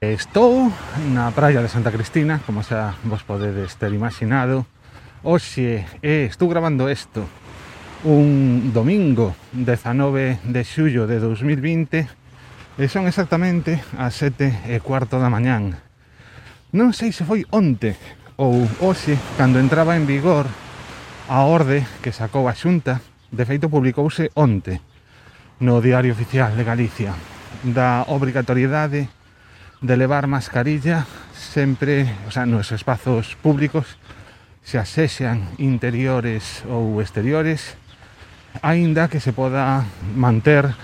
Estou na praia de Santa Cristina, como xa vos podedes ter imaginado. Oxe, eh, estou grabando isto un domingo 19 de xullo de 2020 e son exactamente as 7 e cuarto da mañán. Non sei se foi onte ou hoxe cando entraba en vigor a orde que sacou a Xunta, de feito publicouse onte no Diario Oficial de Galicia, da obrigatoriedade de de levar mascarilla sempre, o sea, nos espazos públicos, se asexan interiores ou exteriores, aínda que se poda manter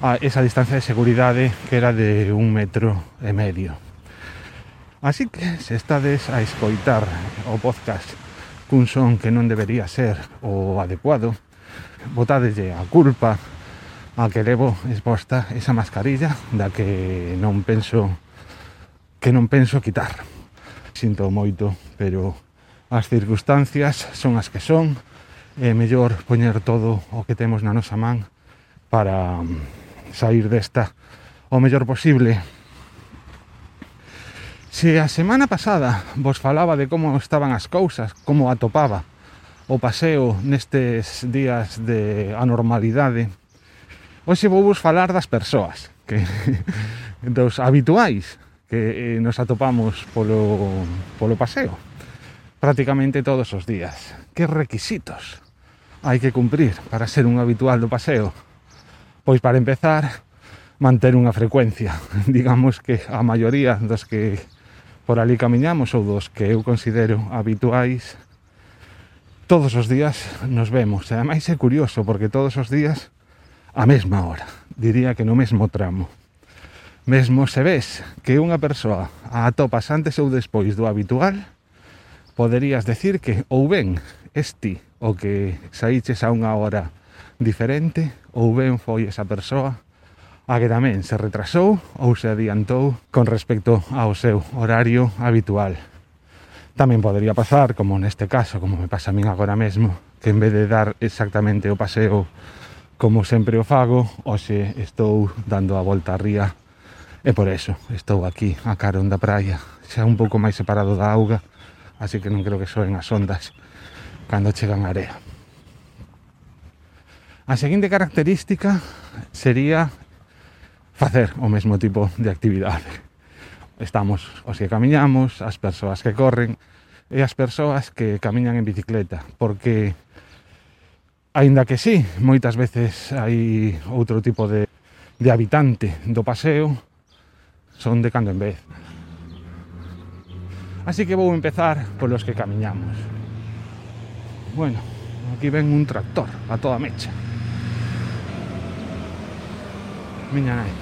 a esa distancia de seguridade que era de un metro e medio. Así que se estades a escoitar o podcast cun son que non debería ser o adecuado, botadelle a culpa a que levo exposta esa mascarilla da que non penso que non penso quitar. Sinto moito, pero as circunstancias son as que son, é mellor poñer todo o que temos na nosa man para mm, sair desta o mellor posible. Se a semana pasada vos falaba de como estaban as cousas, como atopaba o paseo nestes días de anormalidade, hoxe vou vos falar das persoas, que dos habituais, que eh, nos atopamos polo, polo paseo prácticamente todos os días. Que requisitos hai que cumprir para ser un habitual do paseo? Pois para empezar, manter unha frecuencia. Digamos que a maioría dos que por ali camiñamos ou dos que eu considero habituais todos os días nos vemos. E ademais é curioso porque todos os días a mesma hora, diría que no mesmo tramo. Mesmo se ves que unha persoa a atopas antes ou despois do habitual, poderías decir que ou ben esti o que saíches a unha hora diferente, ou ben foi esa persoa a que tamén se retrasou ou se adiantou con respecto ao seu horario habitual. Tamén podería pasar, como neste caso, como me pasa a min agora mesmo, que en vez de dar exactamente o paseo como sempre o fago, hoxe estou dando a volta a ría E por eso estou aquí a carón da praia, xa un pouco máis separado da auga, así que non creo que soen as ondas cando chegan a area. A seguinte característica sería facer o mesmo tipo de actividade. Estamos os que camiñamos, as persoas que corren e as persoas que camiñan en bicicleta, porque aínda que sí, moitas veces hai outro tipo de, de habitante do paseo, son de cando en vez. Así que vou empezar polos que camiñamos. Bueno, aquí ven un tractor a toda mecha. Miña nai.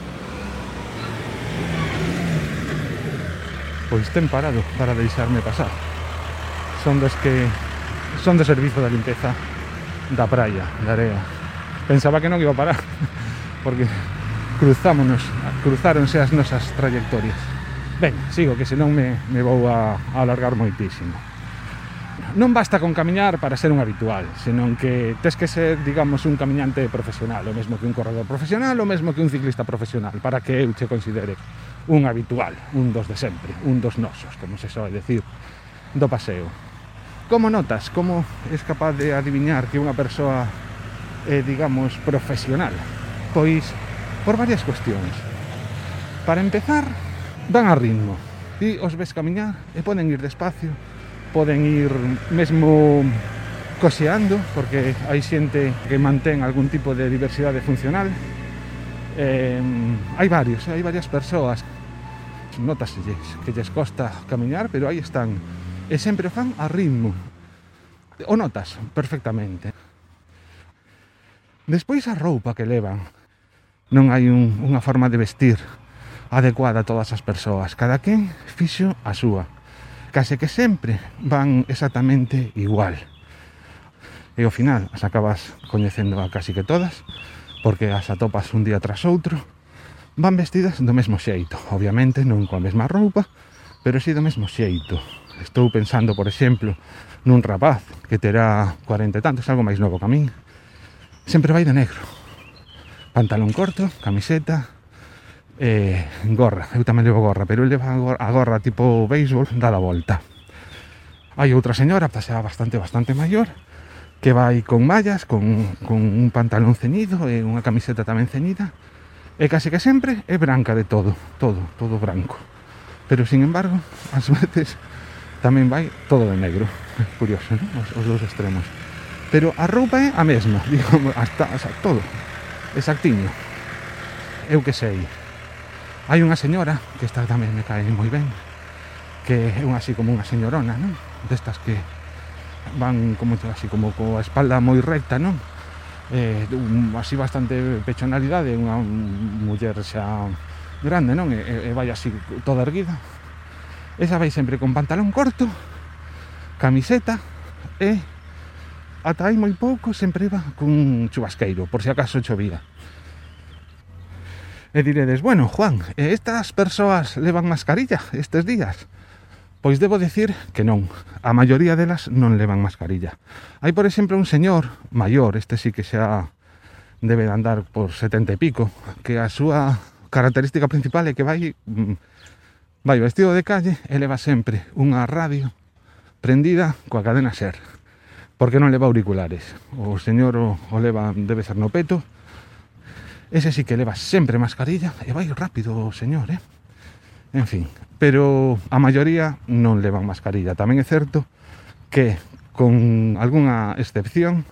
Pois ten parado para deixarme pasar. Son dos que son de servizo da limpeza da praia, da area. Pensaba que non iba a parar, porque cruzámonos, cruzáronse as nosas trayectorias. Ben, sigo, que senón me, me vou a, a alargar moitísimo. Non basta con camiñar para ser un habitual, senón que tes que ser, digamos, un camiñante profesional, o mesmo que un corredor profesional, o mesmo que un ciclista profesional, para que eu che considere un habitual, un dos de sempre, un dos nosos, como se soe decir, do paseo. Como notas, como es capaz de adivinar que unha persoa, é, digamos, profesional? Pois por varias cuestións. Para empezar, van a ritmo. Ti os ves camiñar e poden ir despacio, poden ir mesmo coseando, porque hai xente que mantén algún tipo de diversidade funcional. Eh, hai varios, hai varias persoas notas que lles costa camiñar, pero aí están. E sempre o fan a ritmo. O notas perfectamente. Despois a roupa que levan non hai un, unha forma de vestir adecuada a todas as persoas. Cada quen fixo a súa. Case que sempre van exactamente igual. E ao final as acabas coñecendo a casi que todas, porque as atopas un día tras outro, van vestidas do mesmo xeito. Obviamente non coa mesma roupa, pero si sí do mesmo xeito. Estou pensando, por exemplo, nun rapaz que terá 40 e tantos, algo máis novo que a min. Sempre vai de negro, pantalón corto, camiseta, eh, gorra. Eu tamén levo gorra, pero el leva a gorra tipo béisbol dada volta. Hai outra señora, xa bastante, bastante maior, que vai con mallas, con, con un pantalón ceñido e unha camiseta tamén ceñida, e case que sempre é branca de todo, todo, todo branco. Pero, sin embargo, ás veces tamén vai todo de negro. Curioso, non? Os, os dous extremos. Pero a roupa é a mesma, digo, hasta, hasta todo exactiño eu que sei hai unha señora que esta tamén me cae moi ben que é unha así como unha señorona non? destas que van como así como coa espalda moi recta non? eh, un, así bastante pechonalidade unha muller xa grande non? e, e vai así toda erguida esa vai sempre con pantalón corto camiseta e ata hai moi pouco sempre iba cun chubasqueiro, por se si acaso chovía. E diredes, bueno, Juan, estas persoas levan mascarilla estes días? Pois debo decir que non, a maioría delas non levan mascarilla. Hai, por exemplo, un señor maior, este sí que xa debe de andar por 70 e pico, que a súa característica principal é que vai mm, vai vestido de calle e leva sempre unha radio prendida coa cadena SER porque non leva auriculares. O señor o, o leva, debe ser no peto. Ese sí que leva sempre mascarilla eh, e vai rápido o señor, eh? En fin, pero a maioría non levan mascarilla. Tamén é certo que, con algunha excepción,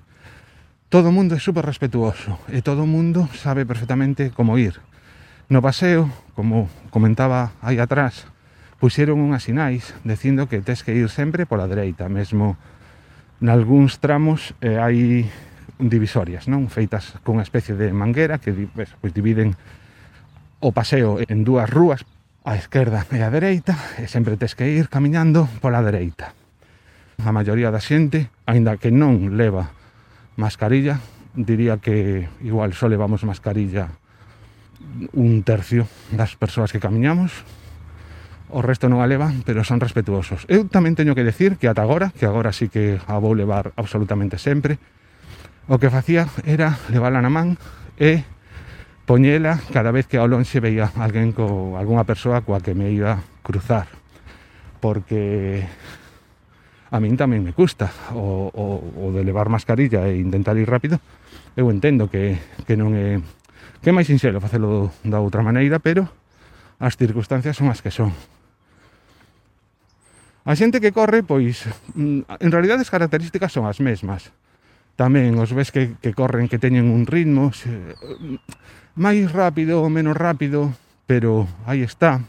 todo o mundo é super respetuoso e todo o mundo sabe perfectamente como ir. No paseo, como comentaba aí atrás, puxeron unhas sinais dicindo que tes que ir sempre pola dereita, mesmo nalgúns tramos eh, hai divisorias, non? Feitas con unha especie de manguera que pues, pois, dividen o paseo en dúas rúas, a esquerda e a dereita, e sempre tes que ir camiñando pola dereita. A maioría da xente, aínda que non leva mascarilla, diría que igual só levamos mascarilla un tercio das persoas que camiñamos, o resto non a levan, pero son respetuosos. Eu tamén teño que decir que ata agora, que agora sí que a vou levar absolutamente sempre, o que facía era levala na man e poñela cada vez que ao lonxe veía alguén co, algunha persoa coa que me iba a cruzar. Porque a min tamén me custa o, o, o de levar mascarilla e intentar ir rápido. Eu entendo que, que non é que é máis sinxelo facelo da outra maneira, pero as circunstancias son as que son. A xente que corre, pois, mm, en realidad as características son as mesmas. Tamén os ves que, que corren que teñen un ritmo se, mm, máis rápido ou menos rápido, pero aí está.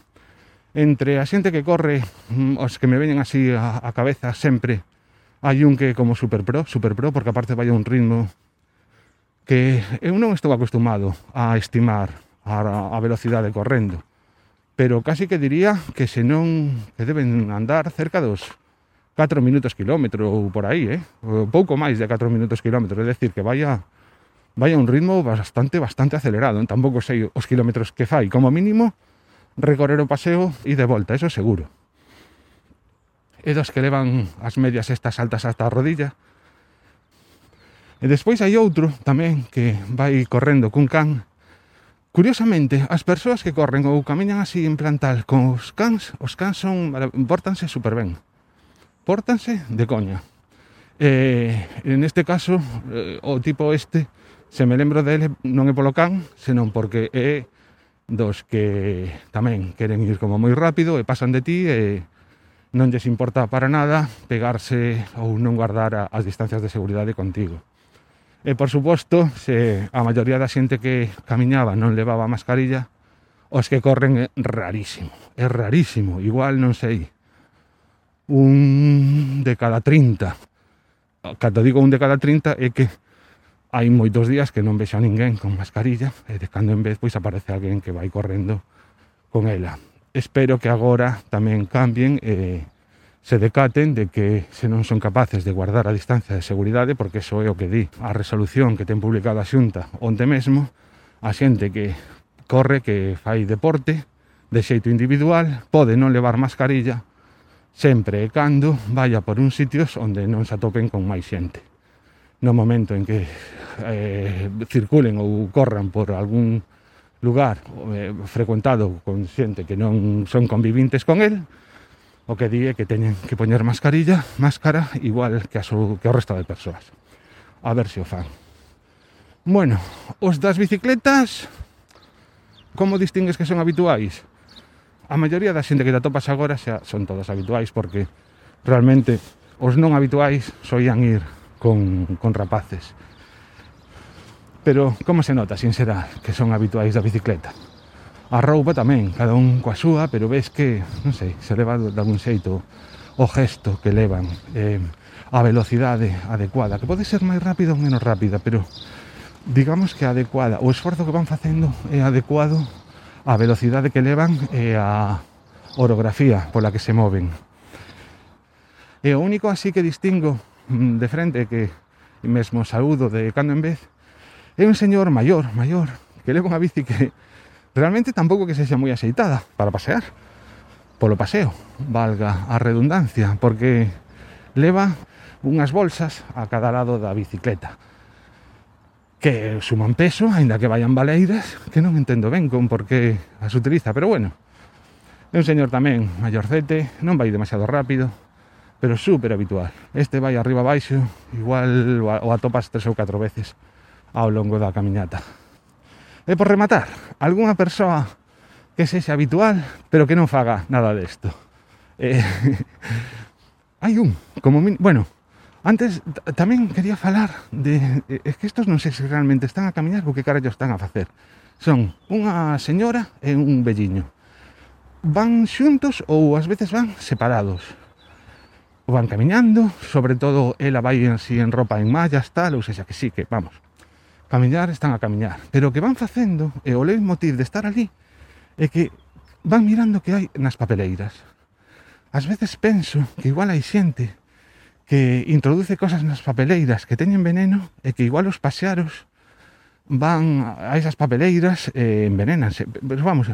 Entre a xente que corre, mm, os que me veñen así a, a cabeza sempre, hai un que como superpro, superpro, porque aparte vai a un ritmo que eu non estou acostumado a estimar a, a velocidade correndo pero casi que diría que se non que deben andar cerca dos 4 minutos kilómetro ou por aí, eh? pouco máis de 4 minutos kilómetro, é decir, que vaya vaya un ritmo bastante, bastante acelerado. Eh? Tampouco sei os kilómetros que fai. Como mínimo, recorrer o paseo e de volta, eso seguro. E dos que levan as medias estas altas hasta a rodilla. E despois hai outro tamén que vai correndo cun can Curiosamente, as persoas que corren ou camiñan así en plan tal con os cans, os cans son, portanse super ben. Pórtanse de coña. Eh, en este caso, eh, o tipo este, se me lembro dele, non é polo can, senón porque é dos que tamén queren ir como moi rápido e pasan de ti e non lles importa para nada pegarse ou non guardar as distancias de seguridade contigo. E por suposto, se a maioría da xente que camiñaba non levaba mascarilla, os que corren é rarísimo, é rarísimo, igual non sei, un de cada 30. Cando digo un de cada 30 é que hai moitos días que non vexo a ninguén con mascarilla e de cando en vez pois aparece alguén que vai correndo con ela. Espero que agora tamén cambien e eh, se decaten de que se non son capaces de guardar a distancia de seguridade, porque eso é o que di a resolución que ten publicado a Xunta onte mesmo, a xente que corre, que fai deporte, de xeito individual, pode non levar mascarilla, sempre e cando vaya por uns sitios onde non se atopen con máis xente. No momento en que eh, circulen ou corran por algún lugar eh, frecuentado con xente que non son convivintes con el, o que di é que teñen que poñer mascarilla, máscara igual que, a su, que o resto de persoas. A ver se o fan. Bueno, os das bicicletas, como distingues que son habituais? A maioría da xente que te atopas agora xa son todas habituais porque realmente os non habituais soían ir con, con rapaces. Pero como se nota, sin será, que son habituais da bicicleta? A roupa tamén, cada un coa súa, pero ves que, non sei, se leva de algún xeito o gesto que levan, eh, a velocidade adecuada, que pode ser máis rápida ou menos rápida, pero digamos que adecuada, o esforzo que van facendo é adecuado á velocidade que levan e a orografía pola que se moven. E o único así que distingo mm, de frente que mesmo saúdo de cando en vez é un señor maior, maior, que leva unha bici que Realmente tampouco que se sea moi aceitada para pasear. Polo paseo, valga a redundancia, porque leva unhas bolsas a cada lado da bicicleta que suman peso, aínda que vayan baleiras, que non entendo ben con por que as utiliza, pero bueno. É un señor tamén maiorcete, non vai demasiado rápido, pero super habitual. Este vai arriba baixo, igual o atopas tres ou catro veces ao longo da camiñata. E por rematar, algunha persoa que sexa habitual, pero que non faga nada desto. Eh, hai un, como bueno, antes tamén quería falar de eh, es que estos non sei se realmente están a camiñar ou que carallo están a facer. Son unha señora e un velliño. Van xuntos ou ás veces van separados. O van camiñando, sobre todo ela vai así en ropa en mallas, tal, ou sexa que sí, que vamos, camiñar están a camiñar. Pero o que van facendo, e o leitmotiv de estar ali, é que van mirando que hai nas papeleiras. Ás veces penso que igual hai xente que introduce cosas nas papeleiras que teñen veneno e que igual os pasearos van a esas papeleiras e envenenanse. Pero vamos,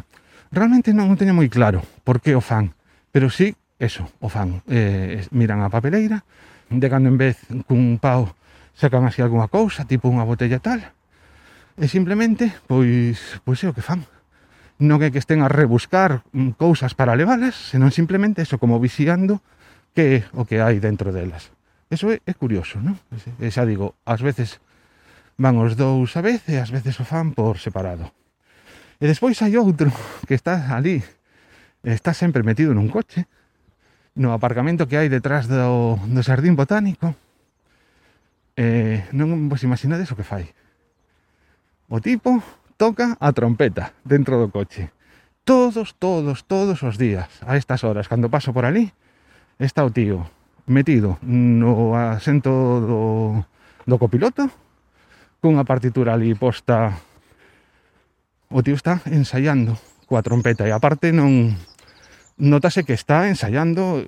realmente non o teño moi claro por que o fan, pero sí, eso, o fan. Eh, miran a papeleira, de cando en vez cun pau sacan así algunha cousa, tipo unha botella tal, e simplemente, pois, pois é o que fan. Non é que estén a rebuscar mm, cousas para levalas, senón simplemente eso, como vixiando que é o que hai dentro delas. Eso é, é curioso, non? E xa digo, ás veces van os dous a vez e ás veces o fan por separado. E despois hai outro que está ali, está sempre metido nun coche, no aparcamento que hai detrás do, do xardín Botánico, eh, non vos imaginades o que fai. O tipo toca a trompeta dentro do coche. Todos, todos, todos os días a estas horas, cando paso por ali está o tío metido no asento do, do copiloto cunha partitura ali posta o tío está ensaiando coa trompeta e aparte non notase que está ensayando,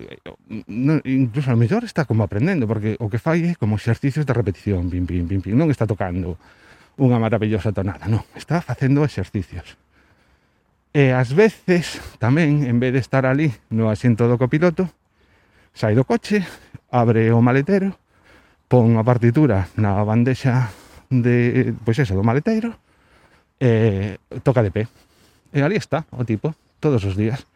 incluso a lo mellor está como aprendendo, porque o que fai é como exercicios de repetición, pim, pim, pim, pim, non está tocando unha maravillosa tonada, non, está facendo exercicios. E ás veces tamén, en vez de estar ali no asiento do copiloto, sai do coche, abre o maletero, pon a partitura na bandexa de, pois eso, do maletero, e toca de pé. E ali está o tipo, todos os días.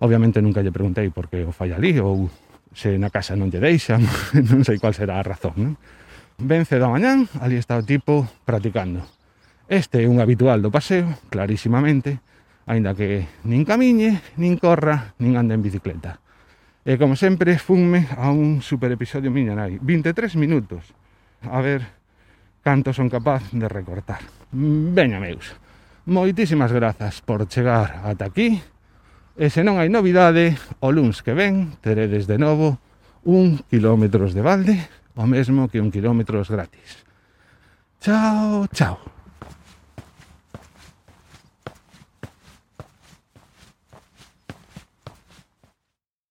Obviamente nunca lle preguntei por que o fai ali ou se na casa non lle deixan, non sei cual será a razón, non? Vence da mañán, ali está o tipo practicando. Este é un habitual do paseo, clarísimamente, aínda que nin camiñe, nin corra, nin ande en bicicleta. E como sempre, funme a un super episodio miña nai. 23 minutos. A ver canto son capaz de recortar. Veña, meus. Moitísimas grazas por chegar ata aquí E se non hai novidade, o luns que ven teredes de novo un kilómetros de balde, o mesmo que un kilómetros gratis. Chao, chao.